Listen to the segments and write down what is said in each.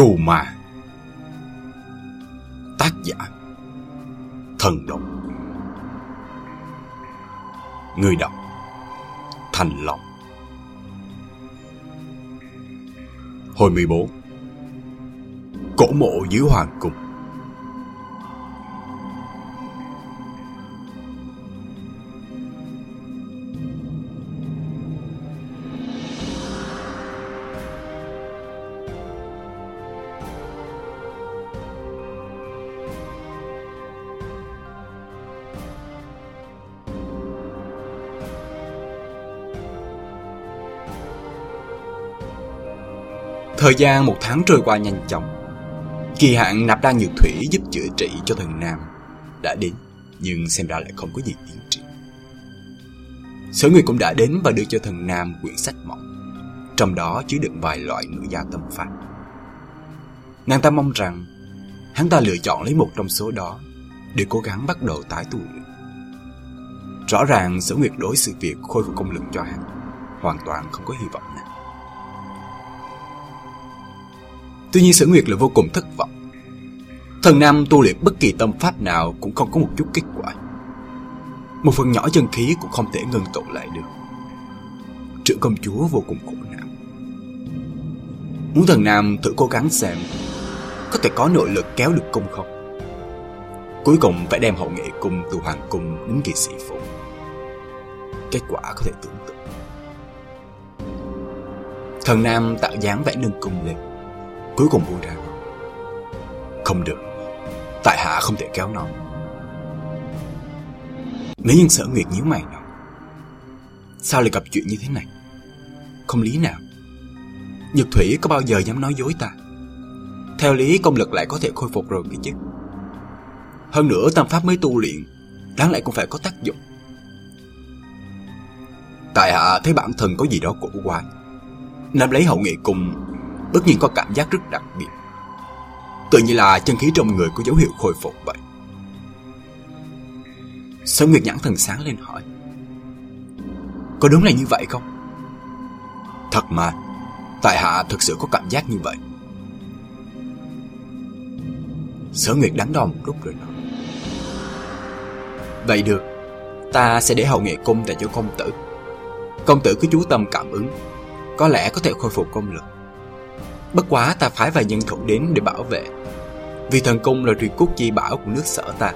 Trù mà Tác giả. Thần độc Người đọc. Thành Long. Hồi 14 Cổ mộ dưới hoàng cung. Thời gian một tháng trôi qua nhanh chóng. Kỳ hạn nạp đa nhược thủy giúp chữa trị cho thần Nam đã đến, Nhưng xem ra lại không có gì tiến triển Sở Nguyệt cũng đã đến và đưa cho thần Nam quyển sách mỏng. Trong đó chứa đựng vài loại nữ gia tâm pháp Nàng ta mong rằng Hắn ta lựa chọn lấy một trong số đó Để cố gắng bắt đầu tái tu luyện. Rõ ràng sở nguyệt đối sự việc khôi phục công lực cho hắn Hoàn toàn không có hy vọng nào. Tuy nhiên sở nguyệt là vô cùng thất vọng. Thần Nam tu luyện bất kỳ tâm pháp nào cũng không có một chút kết quả. Một phần nhỏ chân khí cũng không thể ngưng tụ lại được. Trưởng công chúa vô cùng khổ não. Muốn thần Nam thử cố gắng xem Có thể có nội lực kéo được cung không? Cuối cùng phải đem hậu nghệ cung từ hoàng cung đến kỳ sĩ phụ Kết quả có thể tưởng tượng. Thần Nam tạo dáng vẽ nâng cung lên. Cuối cùng buông ra. Không được. Tại hạ không thể kéo nó. Nếu nhân sở nguyệt nhíu mày nói, Sao lại gặp chuyện như thế này? Không lý nào. Nhật Thủy có bao giờ dám nói dối ta? Theo lý công lực lại có thể khôi phục rồi cái chứ. Hơn nữa tâm pháp mới tu luyện, Đáng lẽ cũng phải có tác dụng. Tại hạ thấy bản thân có gì đó cổ quái Nắm lấy hậu nghệ cùng Bất nhiên có cảm giác rất đặc biệt. Tự như là chân khí trong người có dấu hiệu khôi phục vậy. Sở Nguyệt nhãn thần sáng lên hỏi, Có đúng là như vậy không? Thật mà, Tại hạ thực sự có cảm giác như vậy. Sở Nguyệt đắn đo một lúc rồi nói, Vậy được, Ta sẽ để hậu nghệ cung tại chỗ công tử. Công tử cứ chú tâm cảm ứng, Có lẽ có thể khôi phục công lực. Bất quá ta phái vài nhân thủ đến để bảo vệ. Vì thần cung là truyền cốt chi bảo của nước sở ta.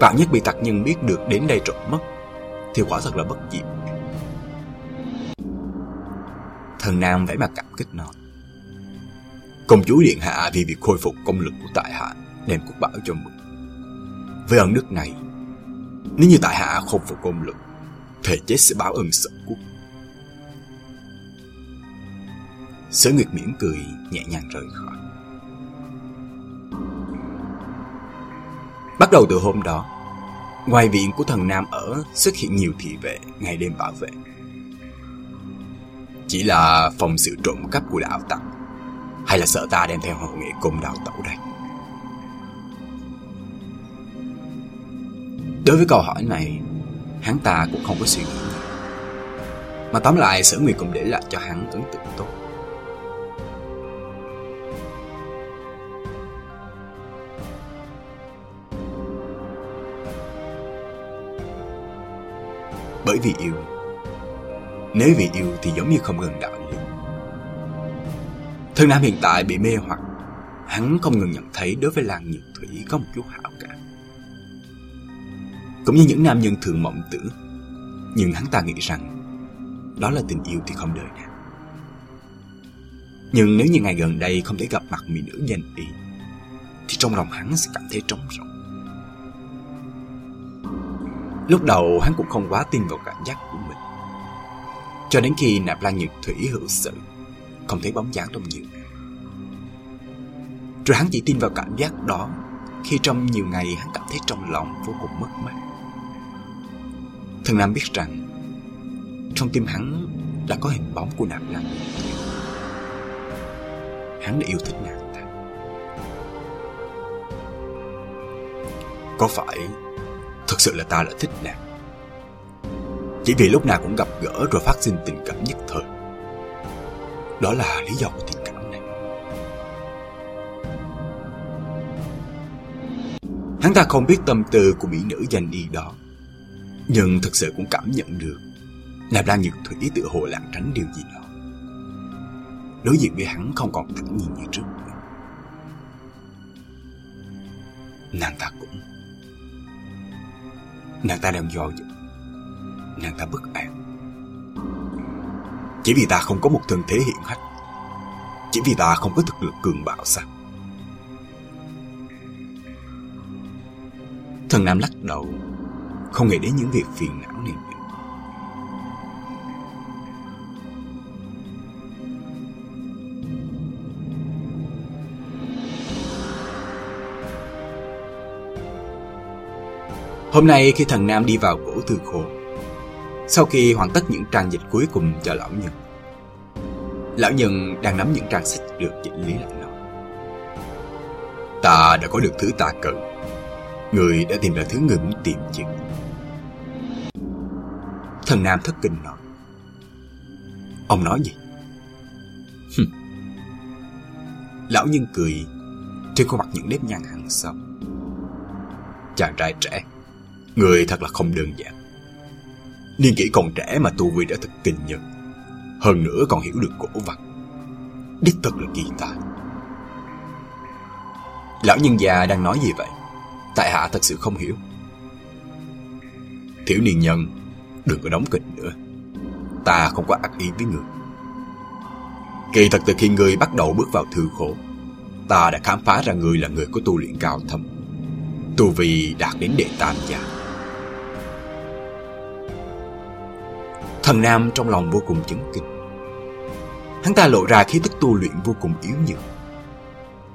Vạn nhất bị tặc nhân biết được đến đây trộm mất, Thì quả thật là bất diệt. Thần Nam vẽ mặt cảm kích nói, Công chúa Điện Hạ vì việc khôi phục công lực của tại hạ Đem quốc bảo cho mừng. Với ân đức này, Nếu như tại hạ không phục công lực, Thề chết sẽ báo ơn sở quốc. Sở Nguyệt mỉm cười, nhẹ nhàng rời khỏi. Bắt đầu từ hôm đó Ngoài viện của thần Nam ở xuất hiện nhiều thị vệ ngày đêm bảo vệ. Chỉ là phòng sự trộm cắp của đạo tặc, Hay là sợ ta đem theo hậu nghệ cùng đào tẩu đây? Đối với câu hỏi này, Hắn ta cũng không có suy nghĩ Mà tóm lại sở nguyệt cũng để lại cho hắn ấn tượng tốt. Bởi vì yêu. Nếu vì yêu thì giống như không gần đạo lý. Thân Nam hiện tại bị mê hoặc, Hắn không ngừng nhận thấy đối với làng nhược thủy có một chút hảo cảm. Cũng như những nam nhân thường mộng tưởng Nhưng hắn ta nghĩ rằng Đó là tình yêu thì không đời nào. Nhưng nếu như ngày gần đây không thể gặp mặt mỹ nữ danh y, Thì trong lòng hắn sẽ cảm thấy trống rỗng. Lúc đầu hắn cũng không quá tin vào cảm giác của mình. Cho đến khi nạp lan nhược thủy hữu sự, Không thấy bóng dáng trong nhiều ngày. Rồi hắn chỉ tin vào cảm giác đó Khi trong nhiều ngày hắn cảm thấy trong lòng vô cùng mất mát. Thần Nam biết rằng, Trong tim hắn đã có hình bóng của nạp lan thủy. Hắn đã yêu thích nàng ta. Có phải Thực sự là ta lại thích nàng. Chỉ vì lúc nào cũng gặp gỡ rồi phát sinh tình cảm nhất thời. Đó là lý do của tình cảm này. Hắn ta không biết tâm tư của mỹ nữ danh y đó, Nhưng thực sự cũng cảm nhận được Nạp Lan Nhược Thủy tự hồ lảng tránh điều gì đó. Đối diện với hắn không còn thẳng nhìn như trước. Nàng ta cũng Nàng ta đang do dự. Nàng ta bất an. Chỉ vì ta không có một thân thế hiện hách. Chỉ vì ta không có thực lực cường bạo sao? Thần Nam lắc đầu, Không nghĩ đến những việc phiền não. Hôm nay khi thần Nam đi vào cổ thư khổ Sau khi hoàn tất những trang dịch cuối cùng cho lão nhân Lão nhân đang nắm những trang sách được chỉnh lý lại nói Ta đã có được thứ ta cần. Người đã tìm ra thứ người muốn tìm chứ Thần Nam thất kinh nói, Ông nói gì? Lão nhân cười Trên khuôn mặt những nếp nhăn hằng sâu. Chàng trai trẻ Người thật là không đơn giản. Niên kỷ còn trẻ mà tu vi đã thật kinh nhân. Hơn nữa còn hiểu được cổ vật Đích thật là kỳ tài. Lão nhân già đang nói gì vậy? Tại hạ thật sự không hiểu. Thiếu niên nhân, Đừng có đóng kịch nữa. Ta không có ác ý với người. Kỳ thật từ khi người bắt đầu bước vào thư khổ Ta đã khám phá ra người là người có tu luyện cao thâm. Tu vi đạt đến đệ tam giả. Thần Nam trong lòng vô cùng chấn kinh. Hắn ta lộ ra khí tức tu luyện vô cùng yếu nhược.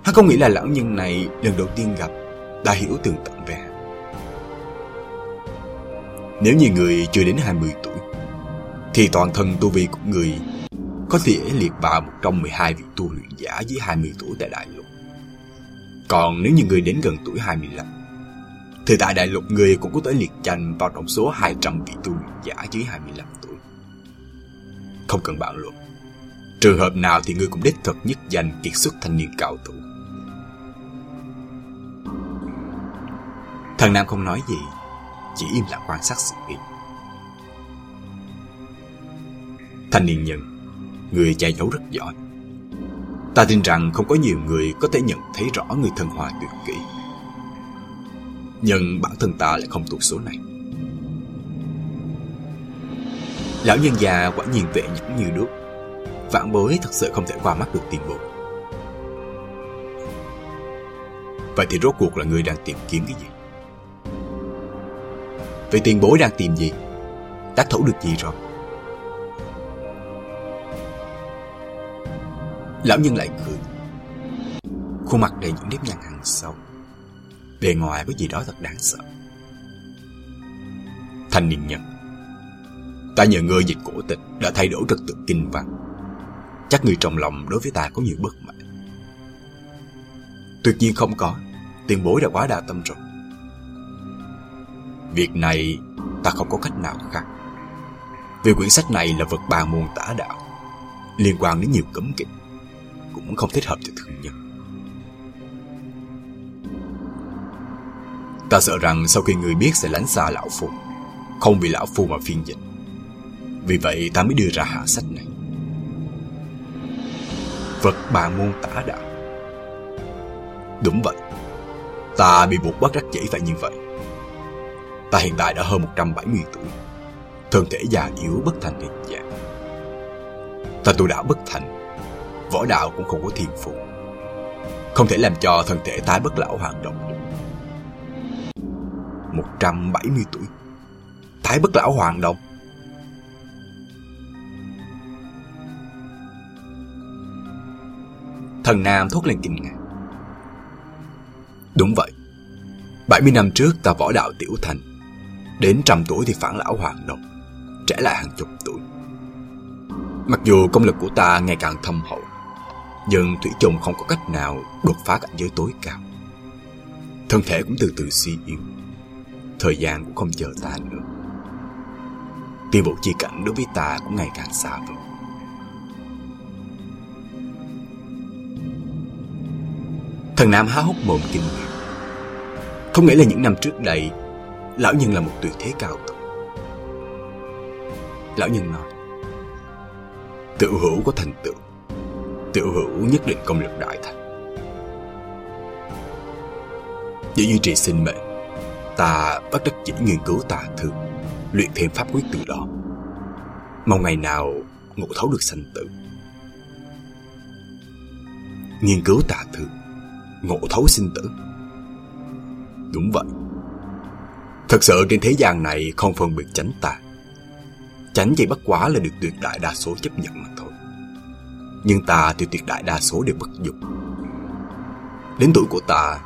Hắn không nghĩ là lão nhân này lần đầu tiên gặp, Đã hiểu tường tận về hắn. Nếu như người chưa đến 20 tuổi, Thì toàn thân tu vi của người Có thể liệt vào một trong 12 vị tu luyện giả dưới 20 tuổi tại Đại Lục. Còn nếu như người đến gần tuổi 25 Thì tại Đại Lục người cũng có thể liệt tranh vào trong số 200 vị tu luyện giả dưới 25 tuổi không cần bàn luận. Trường hợp nào thì ngươi cũng đích thực nhất danh kiệt xuất thanh niên cao thủ. Thần Nam không nói gì, Chỉ im lặng quan sát sự việc. Thanh niên nhân, Người che giấu rất giỏi Ta tin rằng không có nhiều người có thể nhận thấy rõ người thần hòa tuyệt kỹ. Nhưng bản thân ta lại không thuộc số này. Lão nhân già quả nhìn vệ nhẫn như đúc Vạn bối thật sự không thể qua mắt được tiền bối Vậy thì rốt cuộc là người đang tìm kiếm cái gì? Vậy tiền bối đang tìm gì? Tác thủ được gì rồi? Lão nhân lại cười Khuôn mặt đầy những nếp nhăn hàng sâu Bề ngoài có gì đó thật đáng sợ Thanh niên nhân Ta nhờ ngươi dịch cổ tịch đã thay đổi trật tự kinh văn. Chắc người trong lòng đối với ta có nhiều bất mãn. Tuyệt nhiên không có, tiền bối đã quá đa tâm rồi. Việc này ta không có cách nào khác. Vì quyển sách này là vật bàn môn tả đạo, liên quan đến nhiều cấm kỵ, cũng không thích hợp cho thường nhân. Ta sợ rằng sau khi người biết sẽ lánh xa lão phu, không vì lão phu mà phiên dịch vì vậy ta mới đưa ra hạ sách này. Vật bà môn tả đạo. Đúng vậy. Ta bị buộc bắt rắc dễ phải như vậy. Ta hiện tại đã hơn 170 tuổi. Thân thể già yếu, bất thành hình dạng Ta tu đạo bất thành. Võ đạo cũng không có thiền phụ Không thể làm cho thân thể tái bất lão hoạt động được. 170 tuổi. Tái bất lão hoàng động. Thần Nam thốt lên kinh ngạc. Đúng vậy. 70 năm trước ta võ đạo tiểu thành. Đến trăm tuổi thì phản lão hoàng độc Trẻ lại hàng chục tuổi. Mặc dù công lực của ta ngày càng thâm hậu, nhưng Thủy chung không có cách nào đột phá cảnh giới tối cao. Thân thể cũng từ từ suy yếu. Thời gian cũng không chờ ta nữa. tiêu bộ chi cảnh đối với ta cũng ngày càng xa vời. Thần Nam há hốc mồm kinh ngạc Không nghĩ là những năm trước đây, lão nhân là một tuyệt thế cao thủ. Lão nhân nói, tự hữu có thành tựu, tự hữu nhất định công lực đại thành. Để duy trì sinh mệnh, ta bắt đắc chỉ nghiên cứu tà thư, luyện thêm pháp quyết từ đó. Mong ngày nào ngộ thấu được sanh tử. Nghiên cứu tà thư, ngộ thấu sinh tử. Đúng vậy. Thật sự trên thế gian này không phân biệt chánh tà. Chánh chỉ bất quá là được tuyệt đại đa số chấp nhận mà thôi. Nhưng ta thì tuyệt đại đa số đều bất dục Đến tuổi của ta,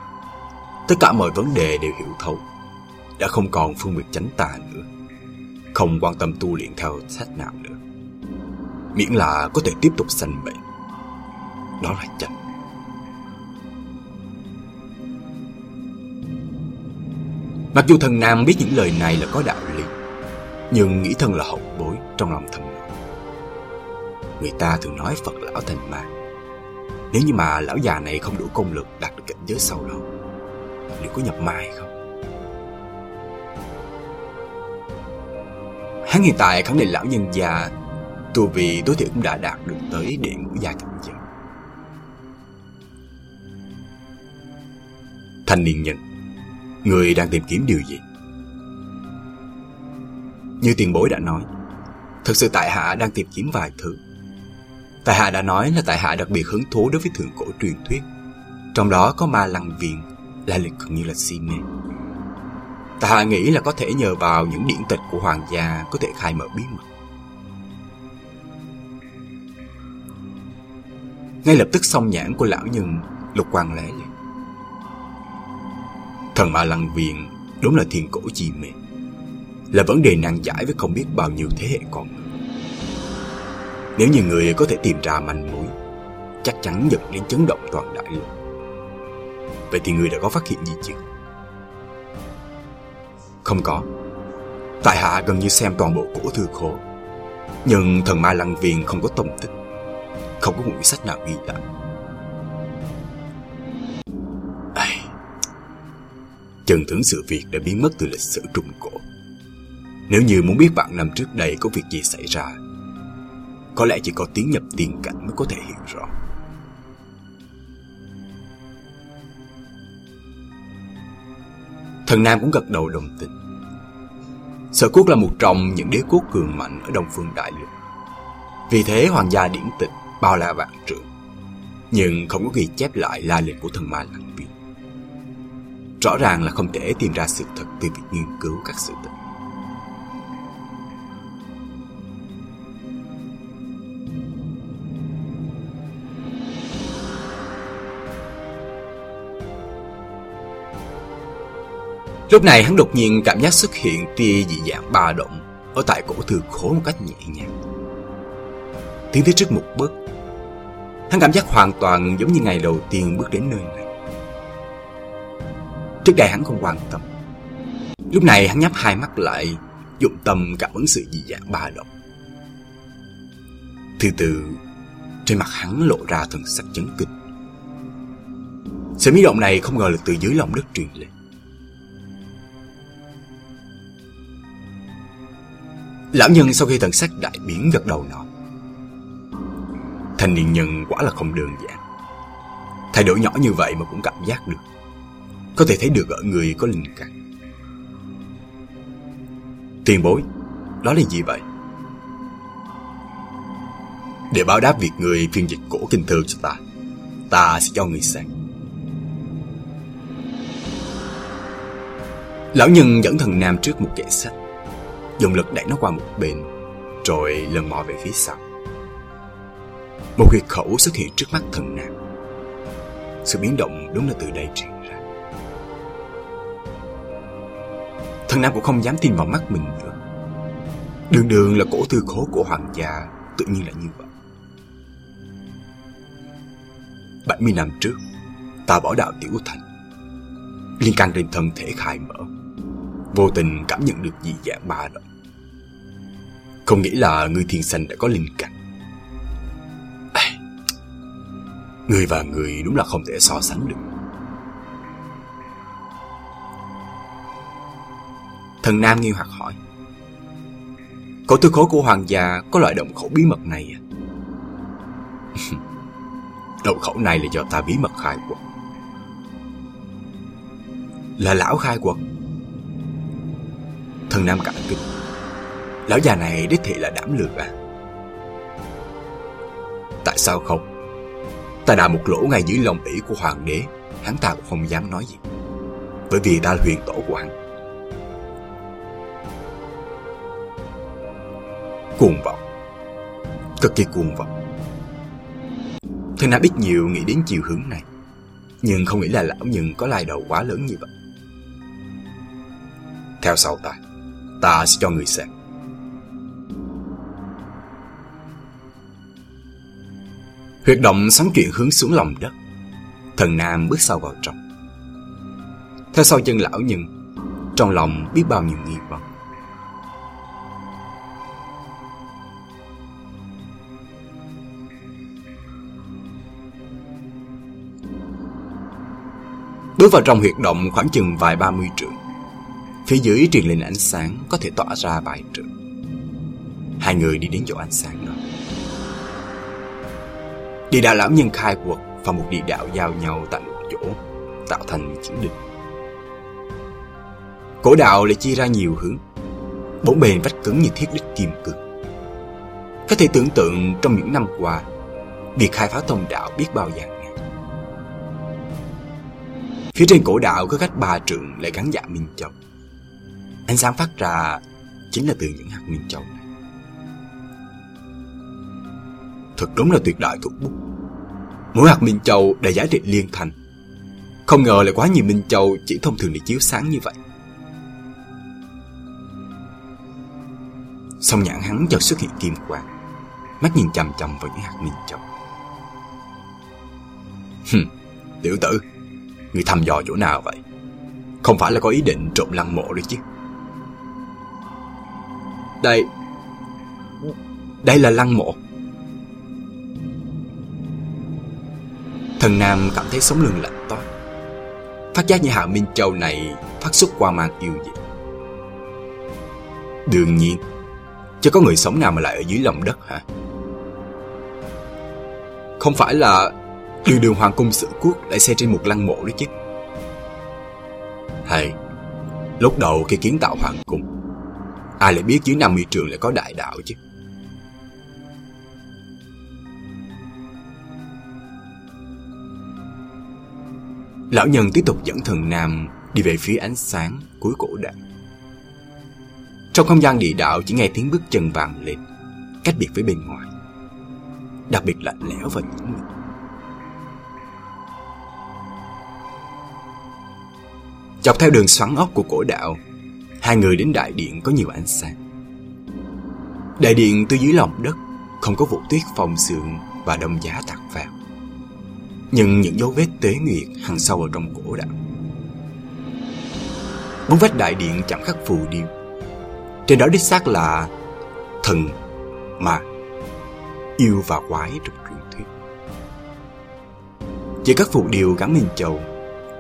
tất cả mọi vấn đề đều hiểu thấu. Đã không còn phân biệt chánh tà nữa. Không quan tâm tu luyện theo sách nào nữa. Miễn là có thể tiếp tục sanh bệnh. Đó là chánh. Mặc dù thần Nam biết những lời này là có đạo lý, nhưng nghĩ thân là hậu bối trong lòng thầm nói. Người ta thường nói Phật lão thành ma. Nếu như mà lão già này không đủ công lực đạt được cảnh giới sau đó, liệu có nhập ma hay không? Hắn hiện tại khẳng định lão nhân già tu vì tối thiểu cũng đã đạt được tới điện của gia cảnh giới. Thanh niên nhân Người đang tìm kiếm điều gì? Như tiền bối đã nói, thực sự tại hạ đang tìm kiếm vài thứ. Tại hạ đã nói là tại hạ đặc biệt hứng thú đối với thượng cổ truyền thuyết. Trong đó có ma lăng viện, là lịch gần như là si mê. Tại hạ nghĩ là có thể nhờ vào những điển tịch của hoàng gia có thể khai mở bí mật. Ngay lập tức song nhãn của lão nhân lục quang lẽ lên. Thần ma lăng viện đúng là thiên cổ chi mê, Là vấn đề nan giải với không biết bao nhiêu thế hệ con Nếu như người có thể tìm ra manh mối, Chắc chắn dẫn đến chấn động toàn đại lục. Vậy thì người đã có phát hiện gì chưa? Không có. Tại hạ gần như xem toàn bộ cổ thư khổ Nhưng thần ma lăng Viên không có tổng tích, Không có một sách nào ghi lại. Chân tướng sự việc đã biến mất từ lịch sử Trung Cổ. Nếu như muốn biết bạn năm trước đây có việc gì xảy ra, có lẽ chỉ có tiến nhập tiền cảnh mới có thể hiểu rõ. Thần Nam cũng gật đầu đồng tình. Sở quốc là một trong những đế quốc cường mạnh ở Đông Phương Đại Lục. Vì thế hoàng gia điển tịch bao la vạn trượng, nhưng không có ghi chép lại la lịch của thần ma lăng viên. Rõ ràng là không thể tìm ra sự thật từ việc nghiên cứu các sự thật. Lúc này hắn đột nhiên cảm giác xuất hiện tia dị dạng ba động ở tại cổ thư khổ một cách nhẹ nhàng. Tiến tới trước một bước, hắn cảm giác hoàn toàn giống như ngày đầu tiên bước đến nơi này. Trước đây hắn không quan tâm. Lúc này hắn nhắm hai mắt lại, Dụng tâm cảm ứng sự dị dạng ba động. Từ từ Trên mặt hắn lộ ra thần sắc chấn kinh. Sự biến động này không ngờ là từ dưới lòng đất truyền lên. Lão nhân sau khi thần sắc đại biến gật đầu nói, Thanh niên nhân quả là không đơn giản. Thay đổi nhỏ như vậy mà cũng cảm giác được có thể thấy được ở người có linh căn. Tiền bối, đó là gì vậy? Để báo đáp việc người phiên dịch cổ kinh thư cho ta, ta sẽ cho người sang. Lão nhân dẫn thần nam trước một kệ sách, dùng lực đẩy nó qua một bên, rồi lần mò về phía sau. Một huyệt khẩu xuất hiện trước mắt thần nam. Sự biến động đúng là từ đây triển Thằng Nam cũng không dám tin vào mắt mình nữa. Đường đường là cổ thư khố của hoàng gia Tự nhiên là như vậy. 70 năm trước Ta bỏ đạo tiểu thành. Liên can trên thân thể khai mở. Vô tình cảm nhận được dị dạng ba động. Không nghĩ là người thiên sanh đã có linh cảnh à, Người và người đúng là không thể so sánh được. Thần Nam nghi hoặc hỏi. Cổ thư khố của hoàng gia có loại động khẩu bí mật này à? động khẩu này là do ta bí mật khai quật. Là lão khai quật. Thần Nam cả kinh. Lão già này đích thị là đảm lược à? Tại sao không? Ta đã một lỗ ngay dưới lòng ỉ của hoàng đế, hắn ta cũng không dám nói gì. Bởi vì ta là huyền tổ của hắn. Cuồng vọng. Cực kỳ cuồng vọng. Thần Nam biết nhiều nghĩ đến chiều hướng này, nhưng không nghĩ là lão nhưng có lai đầu quá lớn như vậy. Theo sau ta, ta sẽ cho người xem. Huyệt động xoắn chuyện hướng xuống lòng đất. Thần Nam bước sau vào trong. Theo sau chân lão nhưng trong lòng biết bao nhiêu nghi vấn. Bước vào trong huyệt động khoảng chừng vài ba mươi trượng. Phía dưới truyền lên ánh sáng có thể tỏa ra vài trượng. Hai người đi đến chỗ ánh sáng đó. Địa đạo lão nhân khai quật và một địa đạo giao nhau tại một chỗ, tạo thành chữ đình Cổ đạo lại chia ra nhiều hướng, bốn bề vách cứng như thiết đích kim cương. Có thể tưởng tượng trong những năm qua, việc khai phá thông đạo biết bao dạng. Phía trên cổ đạo có cách ba trượng lại gắn dạ Minh Châu. Ánh sáng phát ra chính là từ những hạt Minh Châu này. Thật đúng là tuyệt đại thuộc bút. Mỗi hạt Minh Châu đã giá trị liên thành. Không ngờ lại quá nhiều Minh Châu chỉ thông thường để chiếu sáng như vậy. Song nhãn hắn chợt xuất hiện kim quang, mắt nhìn chằm chằm vào những hạt Minh Châu. Hừm, tiểu tử, người thăm dò chỗ nào vậy? Không phải là có ý định trộm lăng mộ đấy chứ? Đây, đây là lăng mộ. Thần Nam cảm thấy sống lưng lạnh toát Phát giác như Hạ Minh Châu này phát xuất qua mang yêu dị Đương nhiên Chứ có người sống nào mà lại ở dưới lòng đất hả Không phải là Đường đường hoàng cung sự quốc lại xây trên một lăng mộ đấy chứ Hay Lúc đầu khi kiến tạo hoàng cung Ai lại biết dưới 50 trường lại có đại đạo chứ Lão nhân tiếp tục dẫn thần nam đi về phía ánh sáng cuối cổ đạo. Trong không gian địa đạo chỉ nghe tiếng bước chân vàng lên, cách biệt với bên ngoài. Đặc biệt lạnh lẽo và nhẫn nhịn. Dọc theo đường xoắn ốc của cổ đạo, hai người đến đại điện có nhiều ánh sáng. Đại điện từ dưới lòng đất, không có vụ tuyết phòng sương và đông giá tạt vào nhưng những dấu vết tế nguyệt hằng sâu ở trong cổ đạo. Bốn vách đại điện chẳng khắc phù điêu. Trên đó đích xác là thần, ma, yêu và quái trong truyền thuyết. Chỉ các phù điêu gắn minh châu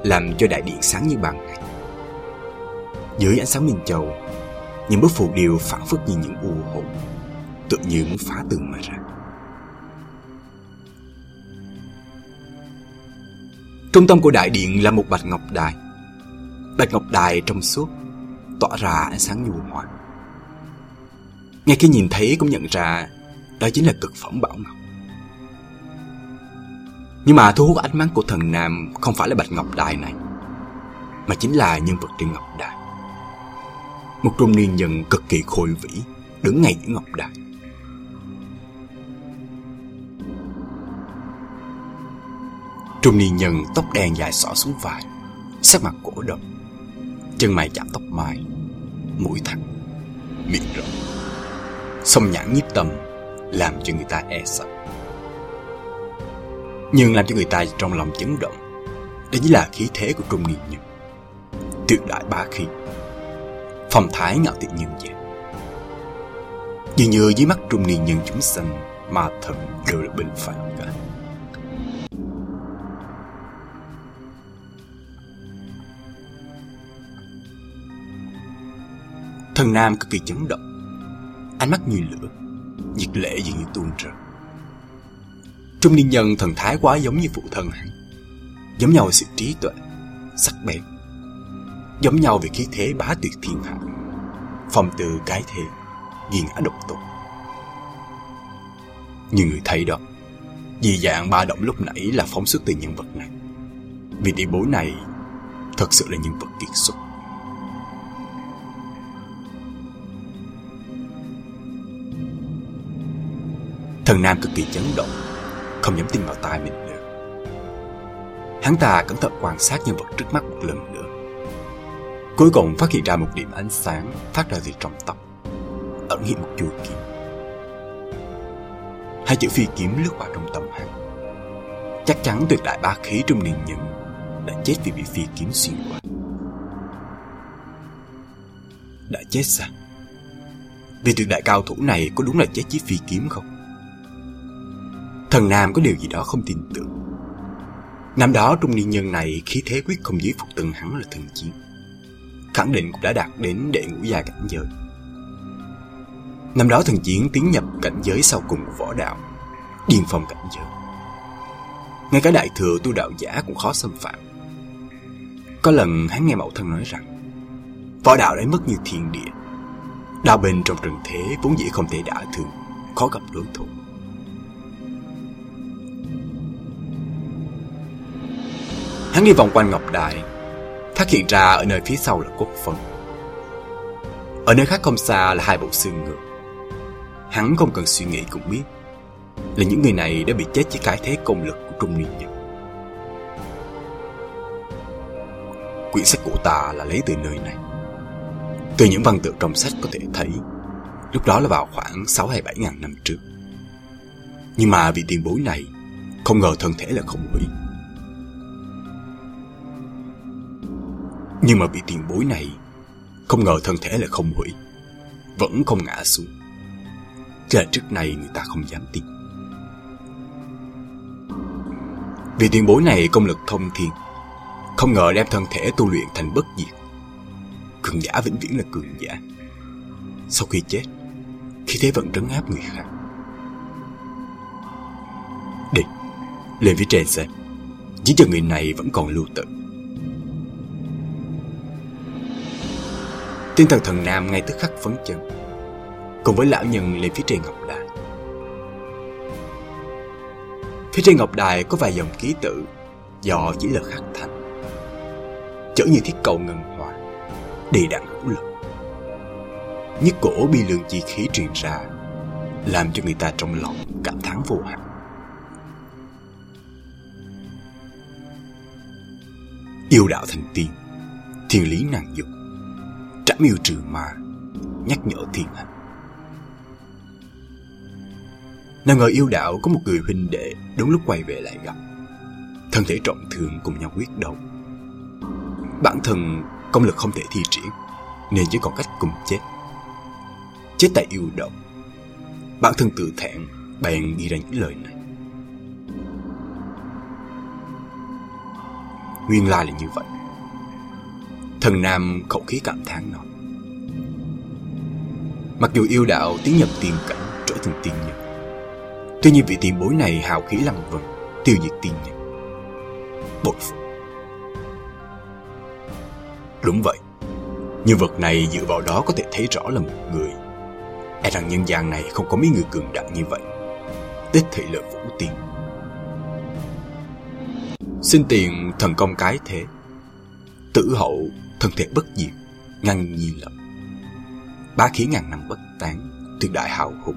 làm cho đại điện sáng như ban ngày. Dưới ánh sáng minh châu, những bức phù điêu phản phất như những u hồn, tự như muốn phá tường mà ra. Trung tâm của đại điện là một bạch ngọc đài. Bạch ngọc đài trong suốt, tỏa ra ánh sáng nhu hòa. Ngay khi nhìn thấy cũng nhận ra đó chính là cực phẩm bảo ngọc. Nhưng mà thu hút ánh mắt của thần nam không phải là bạch ngọc đài này, mà chính là nhân vật trên ngọc đài. Một trung niên nhân cực kỳ khôi vĩ, đứng ngay giữa ngọc đài. Trung niên nhân tóc đen dài xõa xuống vai Sắc mặt cổ động Chân mày chạm tóc mai Mũi thẳng Miệng rộng Sông nhãn nhiếp tâm Làm cho người ta e sợ nhưng làm cho người ta trong lòng chấn động. Đó chính là khí thế của trung niên nhân. Tuyệt đại ba khí. Phong thái ngạo thị nhân dạng Dường như dưới mắt trung niên nhân chúng sanh mà thần đều là bình phạm cả. Thần Nam cực kỳ chấn động. Ánh mắt như lửa. Nhiệt lệ dường như tuôn rơi Trung niên nhân thần thái quá giống như phụ thân hắn Giống nhau về sự trí tuệ, Sắc bén. Giống nhau về khí thế bá tuyệt thiên hạ. Phong từ cái thế, nghiền ngã độc tôn. Như người thấy đó, Dị dạng ba động lúc nãy là phóng xuất từ nhân vật này. Vì tỷ bối này Thật sự là nhân vật kiệt xuất. Thần Nam cực kỳ chấn động. Không dám tin vào tai mình nữa. Hắn ta cẩn thận quan sát nhân vật trước mắt một lần nữa. Cuối cùng phát hiện ra một điểm ánh sáng Phát ra từ trong tóc, Ẩn hiện một chuôi kiếm. Hai chữ phi kiếm lướt qua trong tâm hắn. Chắc chắn tuyệt đại ba khí trong niên nhân Đã chết vì bị phi kiếm xuyên qua. Đã chết sao? Vì tuyệt đại cao thủ này có đúng là chết chiếc phi kiếm không? Thần Nam có điều gì đó không tin tưởng. Năm đó trung niên nhân này khí thế quyết không dưới phục từng hắn là thần chiến. Khẳng định cũng đã đạt đến đệ ngũ gia cảnh giới. Năm đó thần chiến tiến nhập cảnh giới sau cùng của võ đạo, Điên phong cảnh giới. Ngay cả đại thừa tu đạo giả cũng khó xâm phạm. Có lần hắn nghe mẫu thân nói rằng, Võ đạo đã mất như thiên địa, Đao bên trong trần thế vốn dĩ không thể đả thương, Khó gặp đối thủ. Hắn đi vòng quanh Ngọc Đại Phát hiện ra ở nơi phía sau là cốt phân Ở nơi khác không xa là hai bộ xương ngựa. Hắn không cần suy nghĩ cũng biết Là những người này đã bị chết với cái thế công lực của Trung Niên Nhật Quyển sách của ta là lấy từ nơi này. Từ những văn tự trong sách có thể thấy, Lúc đó là vào khoảng 6 hay 7 ngàn năm trước. Nhưng mà vị tiền bối này Không ngờ thân thể là không hủy. Nhưng mà vị tiền bối này Không ngờ thân thể lại không hủy, Vẫn không ngã xuống. Chỉ là trước này người ta không dám tin. Vị tiền bối này công lực thông thiên, Không ngờ đem thân thể tu luyện thành bất diệt. Cường giả vĩnh viễn là cường giả. Sau khi chết Khi thế vẫn trấn áp người khác. Đi Lên phía trên xem. Chỉ cho người này vẫn còn lưu tự. Tinh thần thần nam ngay tức khắc phấn chấn. Cùng với lão nhân lên phía trên ngọc đài. Phía trên ngọc đài có vài dòng ký tự, Do chỉ là khắc thành. Chở như thiết cầu ngân hoa, đầy đặn hữu lực. Nhất cổ bi lương chi khí truyền ra, Làm cho người ta trong lòng cảm thán vô hạn. Yêu đạo thành tiên, Thiên lý nàng dục trảm yêu trừ ma, nhắc nhở thiên hành. Nào ngờ yêu đạo có một người huynh đệ đúng lúc quay về lại gặp. Thân thể trọng thương cùng nhau quyết đấu. Bản thân công lực không thể thi triển, nên chỉ còn cách cùng chết. Chết tại yêu động. Bản thân tự thẹn, bèn ghi ra những lời này. Nguyên lai là như vậy. Thần Nam khẩu khí cảm thán nói. Mặc dù yêu đạo tiến nhập tiền cảnh trở thành tiên nhân, Tuy nhiên vị tiền bối này hào khí lăng vần Tiêu diệt tiên nhân. Bội phục. Đúng vậy Nhân vật này dựa vào đó có thể thấy rõ là một người. E rằng nhân gian này không có mấy người cường đại như vậy. Đích thị lợi vũ tiên. Xin tiền thần công cái thế. Tử hậu thân thể bất diệt, ngăn nhi lập. Bá khí ngàn năm bất tán, tuyệt đại hào hùng,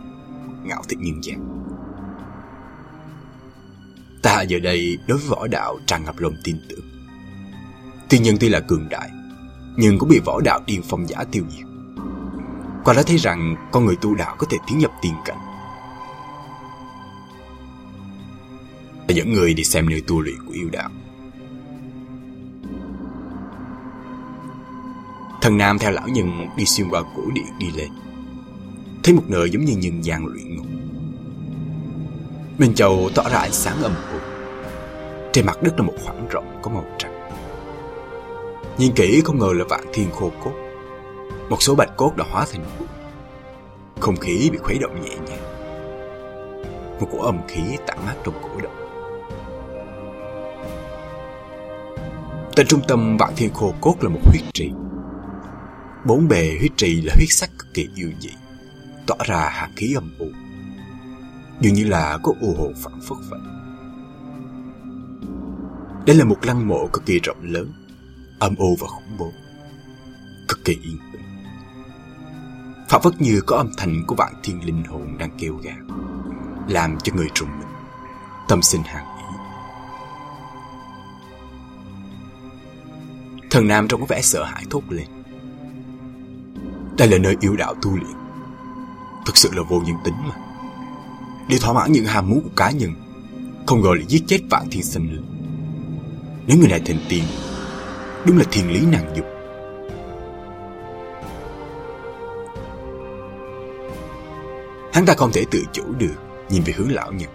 ngạo thị nhân gian. Ta giờ đây đối với võ đạo tràn ngập lòng tin tưởng. Tiên nhân tuy là cường đại, nhưng cũng bị võ đạo điên phong giả tiêu diệt. Qua đó thấy rằng con người tu đạo có thể tiến nhập tiền cảnh. Ta dẫn người đi xem nơi tu luyện của yêu đạo. Thần Nam theo lão nhân đi xuyên qua cổ điện đi lên. Thấy một nơi giống như nhân gian luyện ngục. Bên châu tỏ ra ánh sáng âm u. Trên mặt đất là một khoảng rộng có màu trắng. Nhìn kỹ không ngờ là vạn thiên khô cốt. Một số bạch cốt đã hóa thành bụi. Không khí bị khuấy động nhẹ nhàng. Một cổ âm khí tản mát trong cổ động. Tại trung tâm vạn thiên khô cốt là một huyết trì. Bốn bề huyết trì là huyết sắc cực kỳ yêu dị, Tỏa ra hàn khí âm u. Dường như là có u hồn phản phất vậy. Đây là một lăng mộ cực kỳ rộng lớn, Âm u và khủng bố, Cực kỳ yên tĩnh. Phản phất như có âm thanh của vạn thiên linh hồn đang kêu gào, Làm cho người trùng mình, Tâm sinh hàng ý. Thần Nam trông có vẻ sợ hãi thốt lên. Đây là nơi yêu đạo tu luyện. Thực sự là vô nhân tính mà. Để thỏa mãn những ham muốn của cá nhân, Không ngờ lại giết chết vạn thiên sinh linh. Nếu người này thành tiên, Đúng là thiên lý nàng dục. Hắn ta không thể tự chủ được Nhìn về hướng lão nhân.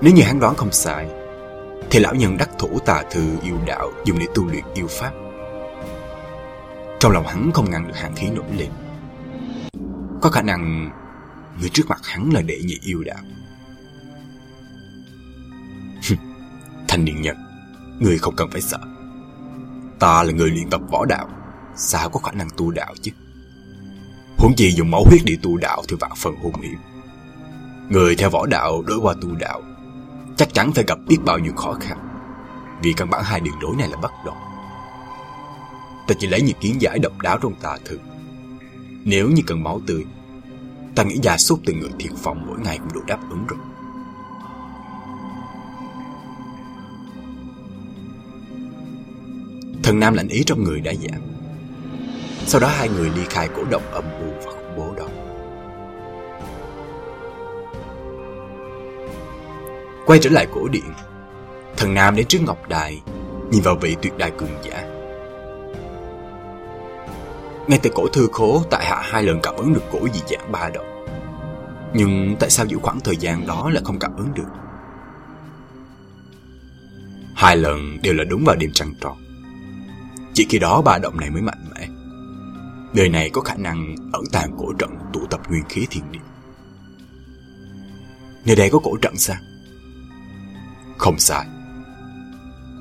Nếu như hắn đoán không sai, Thì lão nhân đắc thủ tà thư yêu đạo Dùng để tu luyện yêu pháp. Trong lòng hắn không ngăn được hàn khí nổi lên. Có khả năng Người trước mặt hắn là đệ nhị yêu đạo. Thanh niên nhân, Người không cần phải sợ. Ta là người luyện tập võ đạo, Sao có khả năng tu đạo chứ? Huống chi dùng máu huyết để tu đạo thì vạn phần hung hiểm. Người theo võ đạo đối qua tu đạo, Chắc chắn phải gặp biết bao nhiêu khó khăn. Vì căn bản hai đường lối này là bất đồng. Ta chỉ lấy những kiến giải độc đáo trong tà thư Nếu như cần máu tươi, Ta nghĩ gia súc từ người thiệt phòng mỗi ngày cũng đủ đáp ứng rồi. Thần nam lạnh ý trong người đã giảm. Sau đó hai người ly khai cổ động âm u và khủng bố đó. Quay trở lại cổ điện, Thần nam đến trước ngọc đài, Nhìn vào vị tuyệt đại cường giả. Ngay từ cổ thư khố, Tại hạ hai lần cảm ứng được cổ dị dạng ba động. Nhưng tại sao giữa khoảng thời gian đó lại không cảm ứng được? Hai lần đều là đúng vào đêm trăng tròn. Chỉ khi đó ba động này mới mạnh mẽ. Đời này có khả năng ẩn tàng cổ trận tụ tập nguyên khí thiên địa Nơi đây có cổ trận sao? Không sai.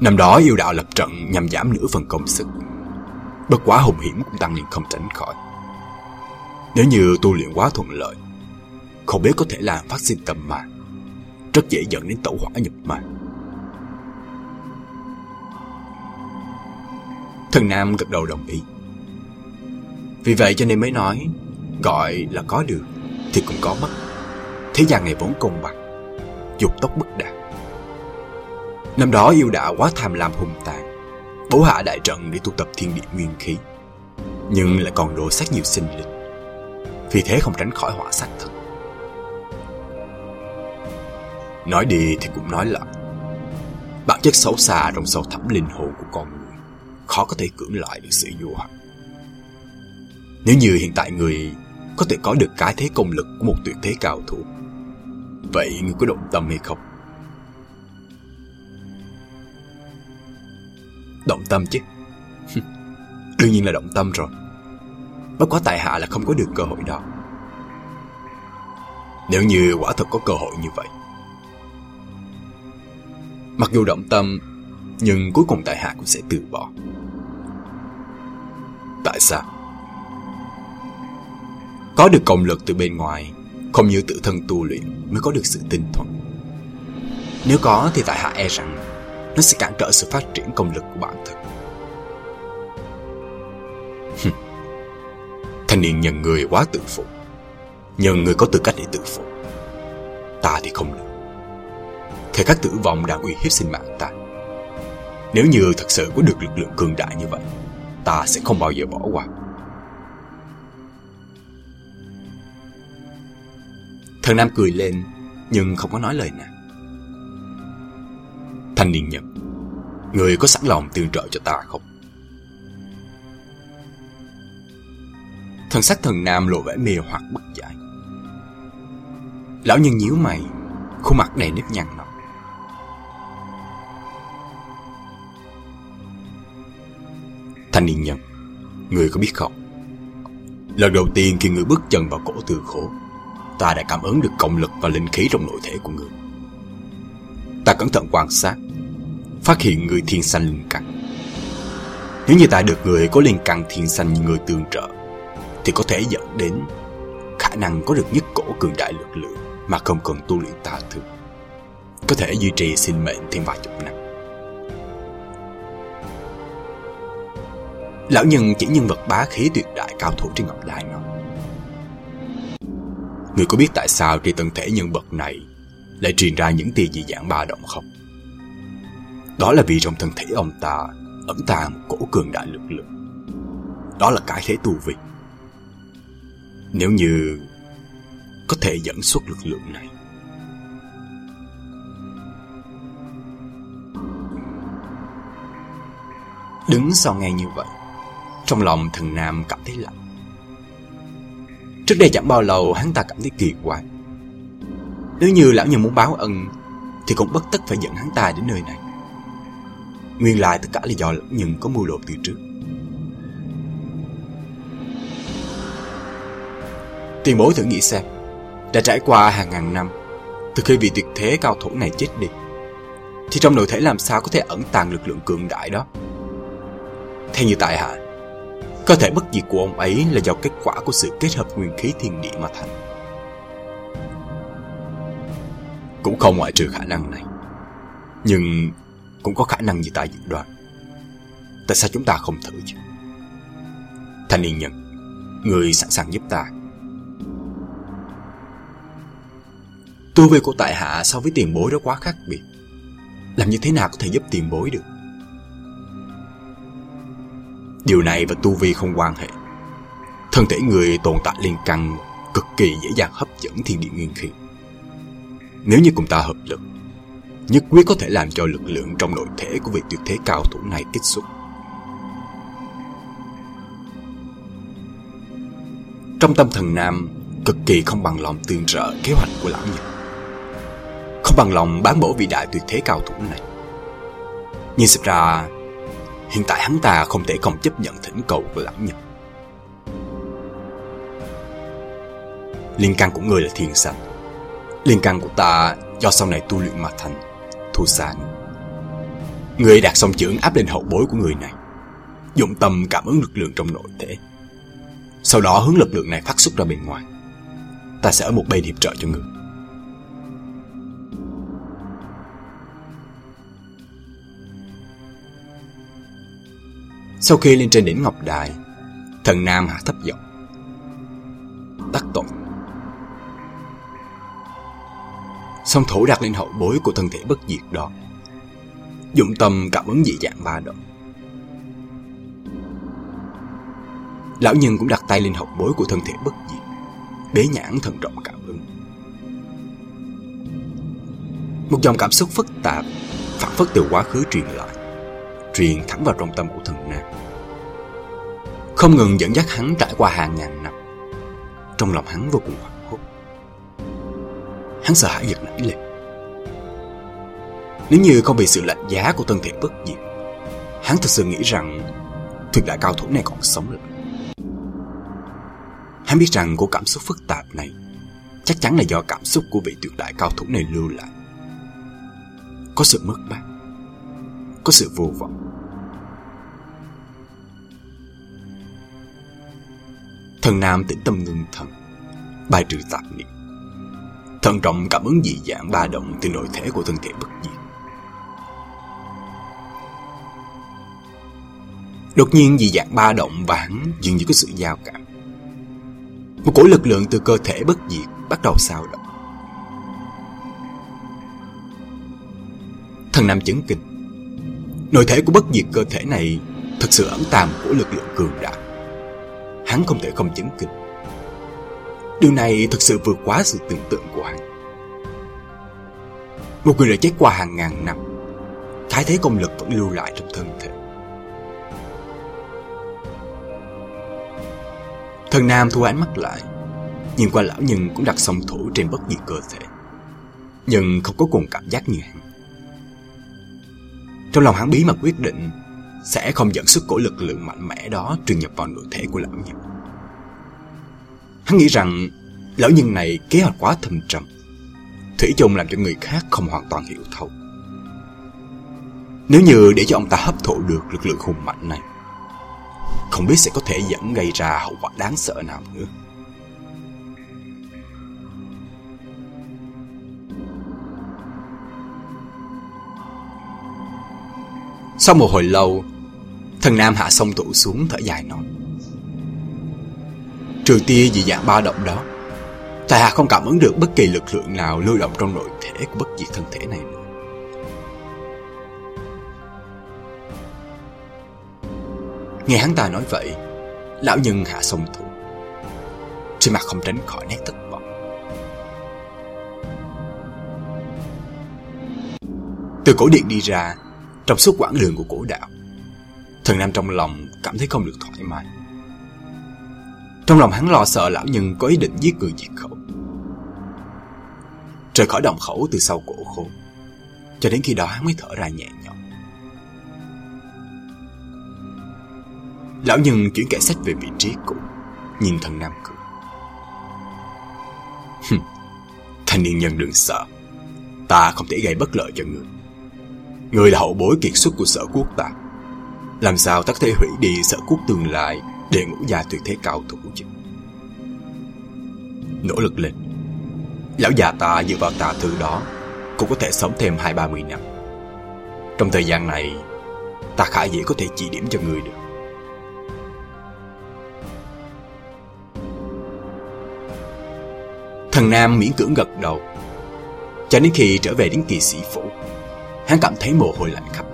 Năm đó yêu đạo lập trận nhằm giảm nửa phần công sức. Bất quá hùng hiểm cũng tăng lên không tránh khỏi Nếu như tu luyện quá thuận lợi Không biết có thể làm phát sinh tâm mà Rất dễ dẫn đến tẩu hỏa nhập ma Thần Nam gật đầu đồng ý. Vì vậy cho nên mới nói, gọi là có được thì cũng có mất. Thế gian này vốn công bằng, dục tốc bất đạt. Năm đó yêu đạo quá tham lam hùng tàn, bố hạ đại trận để tu tập thiên địa nguyên khí, nhưng lại còn đổ sát nhiều sinh linh. Vì thế không tránh khỏi họa sát thật Nói đi thì cũng nói lại. Bản chất xấu xa trong sâu thẳm linh hồn của con người khó có thể cưỡng lại được sự vô hạn Nếu như hiện tại người có thể có được cái thế công lực của một tuyệt thế cao thủ, vậy người có động tâm hay không? Động tâm chứ. Đương nhiên là động tâm rồi. Bất quá tại hạ là không có được cơ hội đó. Nếu như quả thật có cơ hội như vậy. Mặc dù động tâm, nhưng cuối cùng tại hạ cũng sẽ từ bỏ. Tại sao? Có được cộng lực từ bên ngoài Không như tự thân tu luyện Mới có được sự tinh thuận Nếu có thì tại hạ e rằng nó sẽ cản trở sự phát triển công lực của bản thân. Thanh niên nhận người quá tự phụ. Nhận người có tư cách để tự phụ. Ta thì không được Thời khắc tử vong đang uy hiếp sinh mạng ta. Nếu như thật sự có được lực lượng cường đại như vậy ta sẽ không bao giờ bỏ qua. Thần Nam cười lên, nhưng không có nói lời nào. Thanh niên Nhật, người có sẵn lòng tương trợ cho ta không? Thần sắc thần Nam lộ vẻ mê hoặc bất giải. Lão nhân nhíu mày, khuôn mặt đầy nếp nhăn nói. Thanh niên nhân Người có biết không Lần đầu tiên khi người bước chân vào cổ từ khổ, ta đã cảm ứng được cộng lực và linh khí trong nội thể của người. Ta cẩn thận quan sát, phát hiện người thiên sanh linh căn. Nếu như ta được người có linh căn thiên sanh như người tương trợ, thì có thể dẫn đến khả năng có được nhất cổ cường đại lực lượng mà không cần tu luyện tà thức. Có thể duy trì sinh mệnh thêm vài chục năm. Lão nhân chỉ nhân vật bá khí tuyệt đại cao thủ trên ngọc đài nào. Người có biết tại sao trên thân thể nhân vật này lại truyền ra những tia dị dạng ba động không? Đó là vì trong thân thể ông ta ẩn tàng một cổ cường đại lực lượng. Đó là cái thế tu vi. Nếu như có thể dẫn xuất lực lượng này. Đứng sau nghe như vậy, trong lòng thần Nam cảm thấy lạnh. Trước đây chẳng bao lâu hắn ta cảm thấy kỳ quái. Nếu như lão nhân muốn báo ân, thì cũng bất tất phải dẫn hắn ta đến nơi này. Nguyên lại tất cả là do những có mưu đồ từ trước. Tiền bối thử nghĩ xem, đã trải qua hàng ngàn năm từ khi vị tuyệt thế cao thủ này chết đi, thì trong nội thể làm sao có thể ẩn tàng lực lượng cường đại đó? Theo như tại hạ, cơ thể bất diệt của ông ấy là do kết quả của sự kết hợp nguyên khí thiên địa mà thành. Cũng không ngoại trừ khả năng này. Nhưng cũng có khả năng như ta dự đoán. Tại sao chúng ta không thử chứ? Thanh niên nhân, người sẵn sàng giúp ta. Tu vi của tại hạ so với tiền bối đó quá khác biệt. Làm như thế nào có thể giúp tiền bối được? Điều này và tu vi không quan hệ. Thân thể người tồn tại liên căn cực kỳ dễ dàng hấp dẫn thiên địa nguyên khí. Nếu như cùng ta hợp lực, nhất quyết có thể làm cho lực lượng trong nội thể của vị tuyệt thế cao thủ này kích xuất. Trong tâm thần nam, cực kỳ không bằng lòng tương trợ kế hoạch của lão nhật. Không bằng lòng bán bổ vị đại tuyệt thế cao thủ này. Nhưng xem ra Hiện tại hắn ta không thể không chấp nhận thỉnh cầu của lão nhân. Liên căn của người là thiền sạch Liên căn của ta do sau này tu luyện mà thành, thu sáng. Người đặt song trưởng áp lên hậu bối của người này. Dụng tâm cảm ứng lực lượng trong nội thể. Sau đó hướng lực lượng này phát xuất ra bên ngoài. Ta sẽ ở một bên hiệp trợ cho người. Sau khi lên trên đỉnh Ngọc Đài, thần Nam hạ thấp giọng. Tắc tội. Song thủ đặt lên hậu bối của thân thể bất diệt đó. Dụng tâm cảm ứng dị dạng ba động. Lão nhân cũng đặt tay lên hậu bối của thân thể bất diệt, bế nhãn thần trọng cảm ứng. Một dòng cảm xúc phức tạp phản phất từ quá khứ truyền lại truyền thẳng vào trong tâm của thần nam không ngừng dẫn dắt hắn trải qua hàng ngàn năm trong lòng hắn vô cùng hoảng hắn sợ hãi giật nảy lên. Nếu như không bị sự lạnh giá của thân thể bất diệt, hắn thực sự nghĩ rằng tuyệt đại cao thủ này còn sống lại. Hắn biết rằng của cảm xúc phức tạp này chắc chắn là do cảm xúc của vị tuyệt đại cao thủ này lưu lại. Có sự mất mát, có sự vô vọng. Thần Nam tĩnh tâm ngưng thần, Bài trừ tạp niệm. Thần trọng cảm ứng dị dạng ba động Từ nội thể của thân thể bất diệt. Đột nhiên, dị dạng ba động và hắn dường như có sự giao cảm. Một cổ lực lượng từ cơ thể bất diệt bắt đầu sao động. Thần Nam chấn kinh. Nội thể của bất diệt cơ thể này Thật sự ẩn tàng của lực lượng cường đại. Hắn không thể không chấn kinh. Điều này thực sự vượt quá sự tưởng tượng của hắn. Một người đã chết qua hàng ngàn năm, thái thế công lực vẫn lưu lại trong thân thể. Thần Nam thu ánh mắt lại, nhìn qua lão nhân cũng đặt song thủ trên bất kỳ cơ thể, nhưng không có cùng cảm giác như hắn. Trong lòng hắn bí mật quyết định sẽ không dẫn sức cổ lực lượng mạnh mẽ đó truyền nhập vào nội thể của lão nhân. Hắn nghĩ rằng lão nhân này kế hoạch quá thâm trầm. Thủy chung làm cho người khác không hoàn toàn hiểu thấu. Nếu như để cho ông ta hấp thụ được lực lượng hùng mạnh này, không biết sẽ có thể dẫn gây ra hậu quả đáng sợ nào nữa. Sau một hồi lâu, thần nam hạ sông tụ xuống thở dài nói. Trừ tia dị dạng ba động đó, tài hạ không cảm ứng được bất kỳ lực lượng nào lưu động trong nội thể của bất diệt thân thể này nữa. Nghe hắn ta nói vậy, lão nhân hạ sông thủ. Trên mặt không tránh khỏi nét thất vọng. Từ cổ điện đi ra, trong suốt quãng đường của cổ đạo, thần nam trong lòng cảm thấy không được thoải mái. Trong lòng hắn lo sợ lão nhân có ý định giết người diệt khẩu. Rời khỏi động khẩu từ sau cổ khô, cho đến khi đó hắn mới thở ra nhẹ nhõm. Lão nhân chuyển kẻ sách về vị trí cũ Nhìn thần nam cười Thanh niên nhân đừng sợ Ta không thể gây bất lợi cho người Người là hậu bối kiệt xuất của sở quốc ta Làm sao ta có thể hủy đi sở quốc tương lai để ngũ già tuyệt thế cao thủ chứ Nỗ lực lên. Lão già ta dựa vào tà thư đó Cũng có thể sống thêm hai ba mươi năm. Trong thời gian này Ta khả dĩ có thể chỉ điểm cho người được. Thần Nam miễn cưỡng gật đầu. Cho đến khi trở về đến kỳ sĩ phủ, hắn cảm thấy mồ hôi lạnh khắp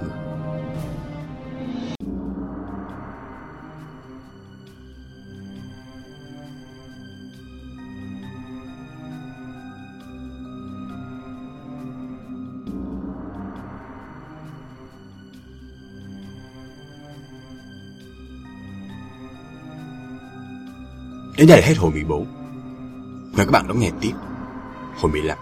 Đến đây là hết hồi 14 Mời các bạn đón nghe tiếp Hồi 15